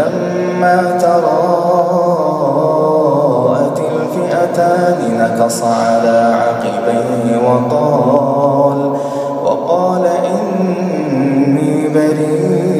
فلما تراءت الفئتان نكص على عقبيه وقال وقال إني بريء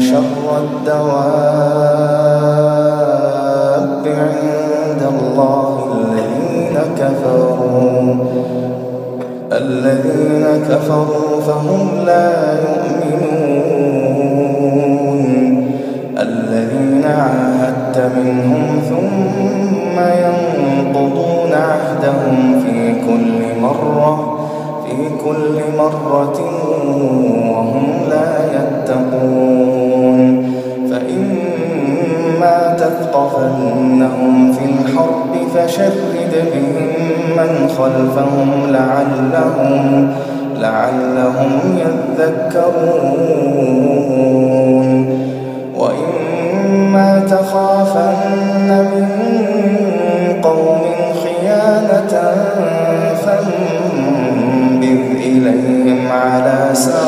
شر الدواب عند الله الذين كفروا. الذين كفروا فهم لا يؤمنون. فشرد بهم من خلفهم لعلهم لعلهم يذكرون. وإما تخافن من قوم خيانة فانبذ إليهم على سواء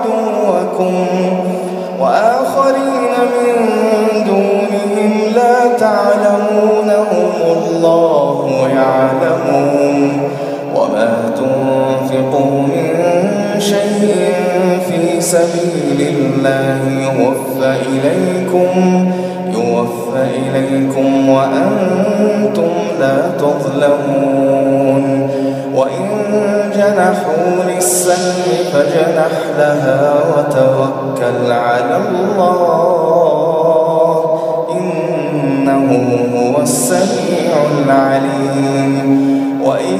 في سبيل الله يوفى إليكم يوفى إليكم وأنتم لا تظلمون. وإن جنحوا للسلم فجنح لها وتوكل على الله. إنه هو السميع العليم. وإن